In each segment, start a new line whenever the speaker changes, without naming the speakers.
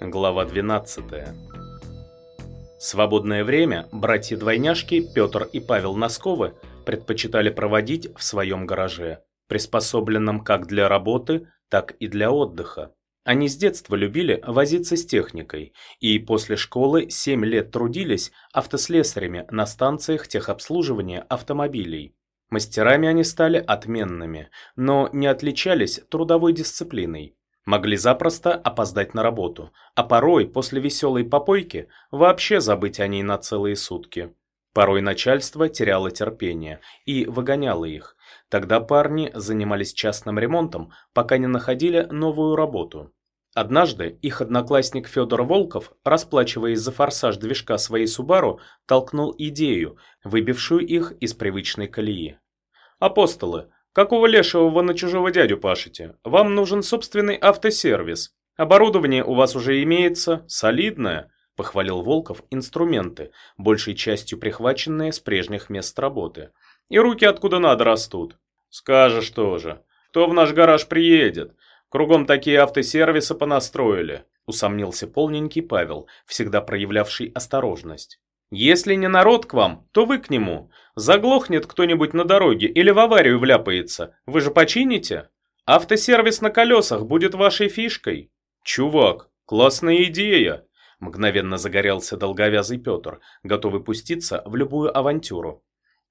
Глава 12. Свободное время братья-двойняшки Петр и Павел Носковы предпочитали проводить в своем гараже, приспособленном как для работы, так и для отдыха. Они с детства любили возиться с техникой и после школы 7 лет трудились автослесарями на станциях техобслуживания автомобилей. Мастерами они стали отменными, но не отличались трудовой дисциплиной. Могли запросто опоздать на работу, а порой после веселой попойки вообще забыть о ней на целые сутки. Порой начальство теряло терпение и выгоняло их. Тогда парни занимались частным ремонтом, пока не находили новую работу. Однажды их одноклассник Федор Волков, расплачиваясь за форсаж движка своей Субару, толкнул идею, выбившую их из привычной колеи. «Апостолы, Какого лешего вы на чужого дядю пашете? Вам нужен собственный автосервис. Оборудование у вас уже имеется, солидное, похвалил Волков инструменты, большей частью прихваченные с прежних мест работы. И руки откуда надо растут. Скажешь тоже. Кто в наш гараж приедет? Кругом такие автосервисы понастроили, усомнился полненький Павел, всегда проявлявший осторожность. Если не народ к вам, то вы к нему. Заглохнет кто-нибудь на дороге или в аварию вляпается. Вы же почините? Автосервис на колесах будет вашей фишкой. Чувак, классная идея. Мгновенно загорелся долговязый Петр, готовый пуститься в любую авантюру.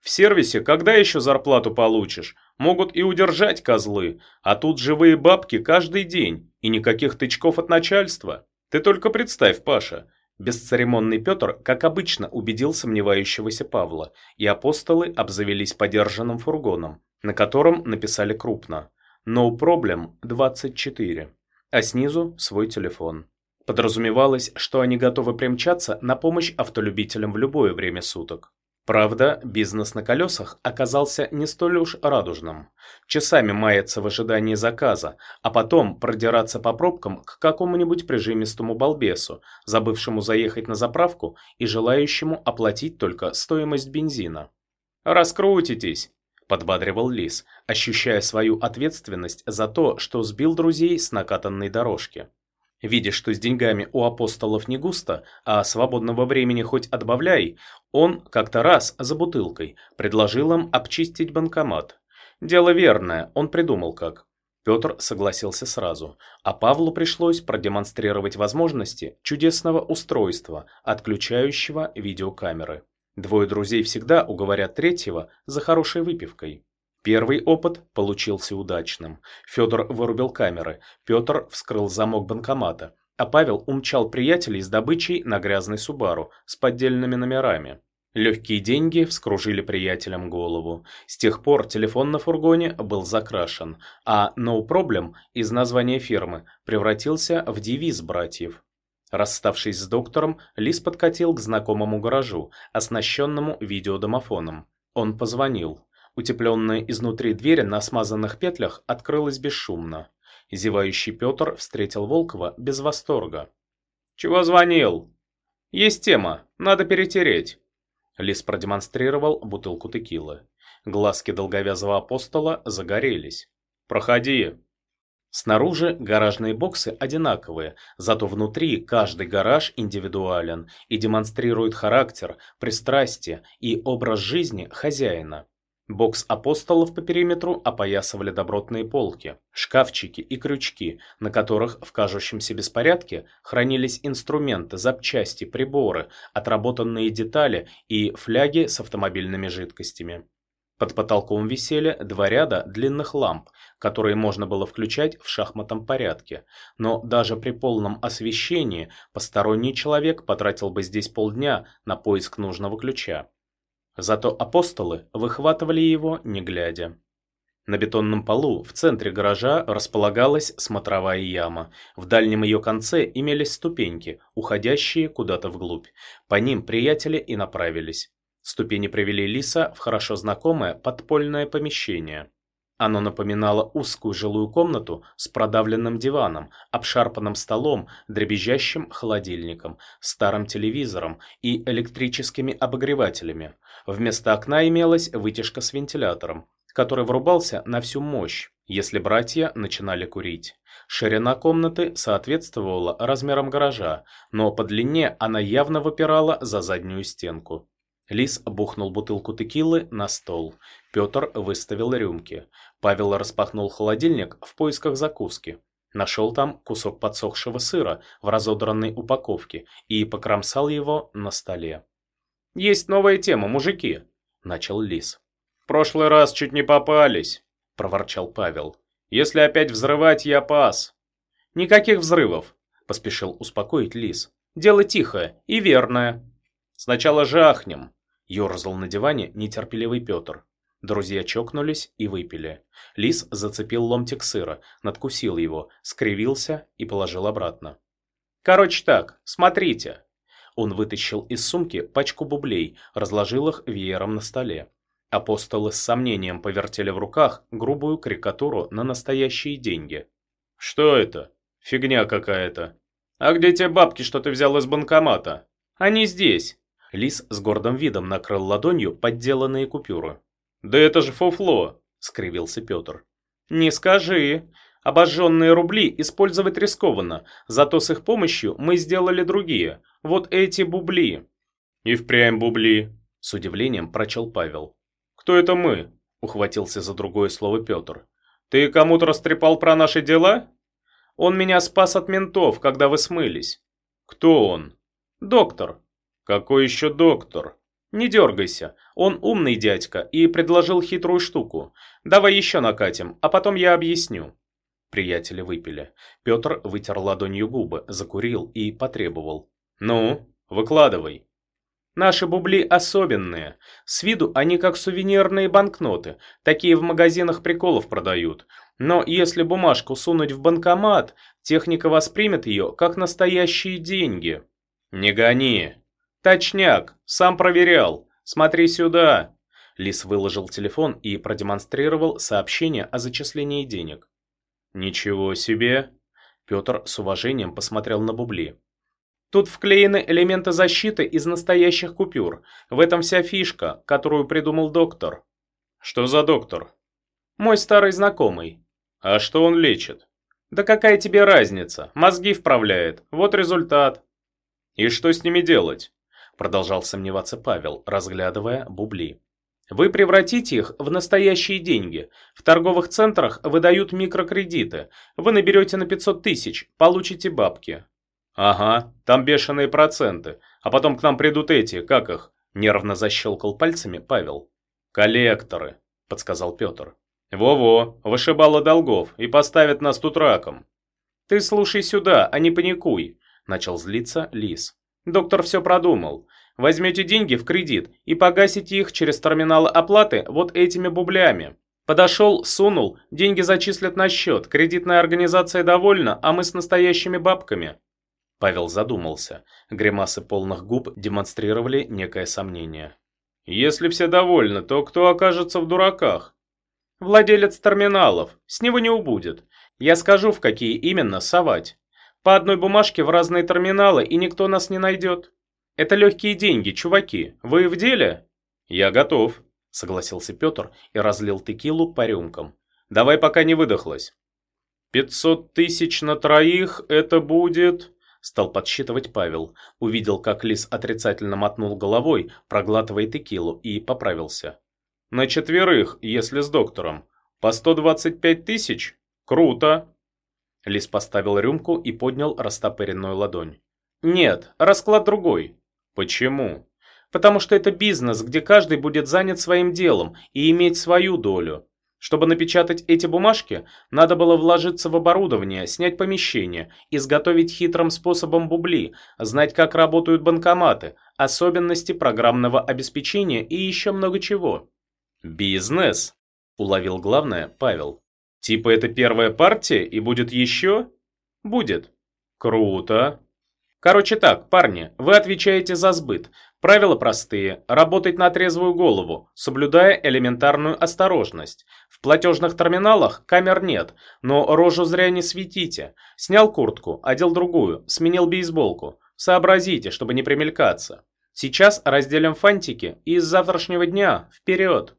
В сервисе когда еще зарплату получишь? Могут и удержать козлы, а тут живые бабки каждый день и никаких тычков от начальства. Ты только представь, Паша, Бесцеремонный Петр, как обычно, убедил сомневающегося Павла, и апостолы обзавелись подержанным фургоном, на котором написали крупно «No problem 24», а снизу свой телефон. Подразумевалось, что они готовы примчаться на помощь автолюбителям в любое время суток. Правда, бизнес на колесах оказался не столь уж радужным. Часами маяться в ожидании заказа, а потом продираться по пробкам к какому-нибудь прижимистому балбесу, забывшему заехать на заправку и желающему оплатить только стоимость бензина. «Раскрутитесь!» – подбадривал Лис, ощущая свою ответственность за то, что сбил друзей с накатанной дорожки. Видя, что с деньгами у апостолов не густо, а свободного времени хоть отбавляй, он как-то раз за бутылкой предложил им обчистить банкомат. Дело верное, он придумал как. Петр согласился сразу, а Павлу пришлось продемонстрировать возможности чудесного устройства, отключающего видеокамеры. Двое друзей всегда уговорят третьего за хорошей выпивкой. Первый опыт получился удачным. Федор вырубил камеры, Петр вскрыл замок банкомата, а Павел умчал приятелей с добычей на грязный Субару с поддельными номерами. Легкие деньги вскружили приятелям голову. С тех пор телефон на фургоне был закрашен, а «No Problem» из названия фирмы превратился в девиз братьев. Расставшись с доктором, Лис подкатил к знакомому гаражу, оснащенному видеодомофоном. Он позвонил. Утепленная изнутри дверь на смазанных петлях открылась бесшумно. Зевающий Петр встретил Волкова без восторга. «Чего звонил?» «Есть тема, надо перетереть». Лис продемонстрировал бутылку текилы. Глазки долговязого апостола загорелись. «Проходи». Снаружи гаражные боксы одинаковые, зато внутри каждый гараж индивидуален и демонстрирует характер, пристрастие и образ жизни хозяина. Бокс апостолов по периметру опоясывали добротные полки, шкафчики и крючки, на которых в кажущемся беспорядке хранились инструменты, запчасти, приборы, отработанные детали и фляги с автомобильными жидкостями. Под потолком висели два ряда длинных ламп, которые можно было включать в шахматном порядке, но даже при полном освещении посторонний человек потратил бы здесь полдня на поиск нужного ключа. Зато апостолы выхватывали его, не глядя. На бетонном полу в центре гаража располагалась смотровая яма. В дальнем ее конце имелись ступеньки, уходящие куда-то вглубь. По ним приятели и направились. Ступени привели Лиса в хорошо знакомое подпольное помещение. Оно напоминало узкую жилую комнату с продавленным диваном, обшарпанным столом, дребезжащим холодильником, старым телевизором и электрическими обогревателями. Вместо окна имелась вытяжка с вентилятором, который врубался на всю мощь. если братья начинали курить. Ширина комнаты соответствовала размерам гаража, но по длине она явно выпирала за заднюю стенку. Лис бухнул бутылку текилы на стол. Петр выставил рюмки. Павел распахнул холодильник в поисках закуски. Нашел там кусок подсохшего сыра в разодранной упаковке и покромсал его на столе. «Есть новая тема, мужики», — начал Лис. «В прошлый раз чуть не попались», — проворчал Павел. «Если опять взрывать, я пас». «Никаких взрывов», — поспешил успокоить Лис. «Дело тихое и верное». «Сначала жахнем», — ерзал на диване нетерпеливый Петр. Друзья чокнулись и выпили. Лис зацепил ломтик сыра, надкусил его, скривился и положил обратно. «Короче так, смотрите». Он вытащил из сумки пачку бублей, разложил их веером на столе. Апостолы с сомнением повертели в руках грубую карикатуру на настоящие деньги. «Что это? Фигня какая-то. А где те бабки, что ты взял из банкомата?» «Они здесь». Лис с гордым видом накрыл ладонью подделанные купюры. «Да это же фуфло!» — скривился Петр. «Не скажи. Обожженные рубли использовать рискованно, зато с их помощью мы сделали другие. Вот эти бубли». «И впрямь бубли», — с удивлением прочел Павел. «Кто это мы?» — ухватился за другое слово Петр. «Ты кому-то растрепал про наши дела?» «Он меня спас от ментов, когда вы смылись». «Кто он?» «Доктор». «Какой еще доктор?» «Не дергайся, он умный дядька и предложил хитрую штуку. Давай еще накатим, а потом я объясню». Приятели выпили. Петр вытер ладонью губы, закурил и потребовал. «Ну, выкладывай». Наши бубли особенные. С виду они как сувенирные банкноты. Такие в магазинах приколов продают. Но если бумажку сунуть в банкомат, техника воспримет ее как настоящие деньги. Не гони. Точняк, сам проверял. Смотри сюда. Лис выложил телефон и продемонстрировал сообщение о зачислении денег. Ничего себе. Петр с уважением посмотрел на бубли. Тут вклеены элементы защиты из настоящих купюр. В этом вся фишка, которую придумал доктор. Что за доктор? Мой старый знакомый. А что он лечит? Да какая тебе разница? Мозги вправляет. Вот результат. И что с ними делать? Продолжал сомневаться Павел, разглядывая бубли. Вы превратите их в настоящие деньги. В торговых центрах выдают микрокредиты. Вы наберете на 500 тысяч, получите бабки. «Ага, там бешеные проценты. А потом к нам придут эти, как их?» Нервно защелкал пальцами Павел. «Коллекторы», — подсказал Петр. «Во-во, вышибало долгов и поставят нас тут раком». «Ты слушай сюда, а не паникуй», — начал злиться Лис. «Доктор все продумал. Возьмете деньги в кредит и погасите их через терминалы оплаты вот этими бублями. Подошел, сунул, деньги зачислят на счет, кредитная организация довольна, а мы с настоящими бабками». Павел задумался. Гримасы полных губ демонстрировали некое сомнение. «Если все довольны, то кто окажется в дураках?» «Владелец терминалов. С него не убудет. Я скажу, в какие именно совать. По одной бумажке в разные терминалы, и никто нас не найдет. Это легкие деньги, чуваки. Вы в деле?» «Я готов», — согласился Петр и разлил текилу по рюмкам. «Давай пока не выдохлась». «Пятьсот тысяч на троих — это будет...» Стал подсчитывать Павел. Увидел, как Лис отрицательно мотнул головой, проглатывая текилу, и поправился. «На четверых, если с доктором. По 125 тысяч? Круто!» Лис поставил рюмку и поднял растопыренную ладонь. «Нет, расклад другой». «Почему?» «Потому что это бизнес, где каждый будет занят своим делом и иметь свою долю. Чтобы напечатать эти бумажки, надо было вложиться в оборудование, снять помещение, изготовить хитрым способом бубли, знать, как работают банкоматы, особенности программного обеспечения и еще много чего. «Бизнес», — уловил главное Павел. «Типа это первая партия и будет еще?» «Будет». «Круто». Короче так, парни, вы отвечаете за сбыт. Правила простые. Работать на трезвую голову, соблюдая элементарную осторожность. В платежных терминалах камер нет, но рожу зря не светите. Снял куртку, одел другую, сменил бейсболку. Сообразите, чтобы не примелькаться. Сейчас разделим фантики и с завтрашнего дня вперед.